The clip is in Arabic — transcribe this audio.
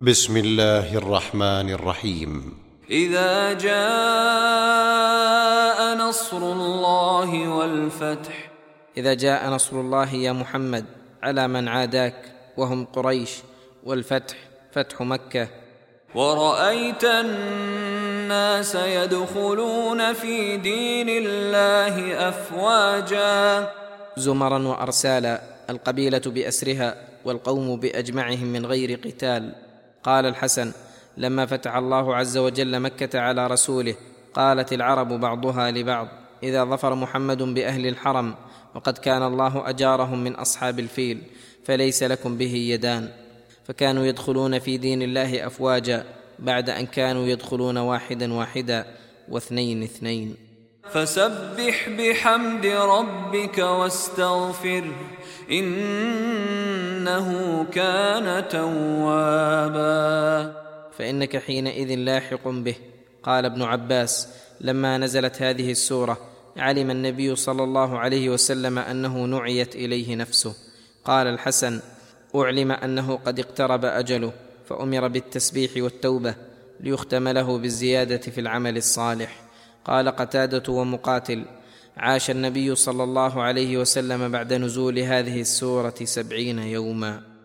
بسم الله الرحمن الرحيم. إذا جاء نصر الله والفتح. إذا جاء نصر الله يا محمد على من عاداك؟ وهم قريش. والفتح فتح مكة. ورأيت الناس يدخلون في دين الله أفواجا. زمرا وارسالا القبيلة بأسرها والقوم بأجمعهم من غير قتال. قال الحسن لما فتح الله عز وجل مكة على رسوله قالت العرب بعضها لبعض إذا ظفر محمد بأهل الحرم وقد كان الله أجارهم من أصحاب الفيل فليس لكم به يدان. فكانوا يدخلون في دين الله أفواجا بعد أن كانوا يدخلون واحدا واحدا واثنين اثنين. فسبح بحمد ربك واستغفره إنه كان توابا. فإنك حينئذ لاحق به. قال ابن عباس لما نزلت هذه السورة علم النبي صلى الله عليه وسلم أنه نعيت إليه نفسه. قال الحسن أعلم أنه قد اقترب أجله فأمر بالتسبيح والتوبة ليختم له بالزيادة في العمل الصالح. قال قتادة ومقاتل عاش النبي صلى الله عليه وسلم بعد نزول هذه السورة سبعين يوما.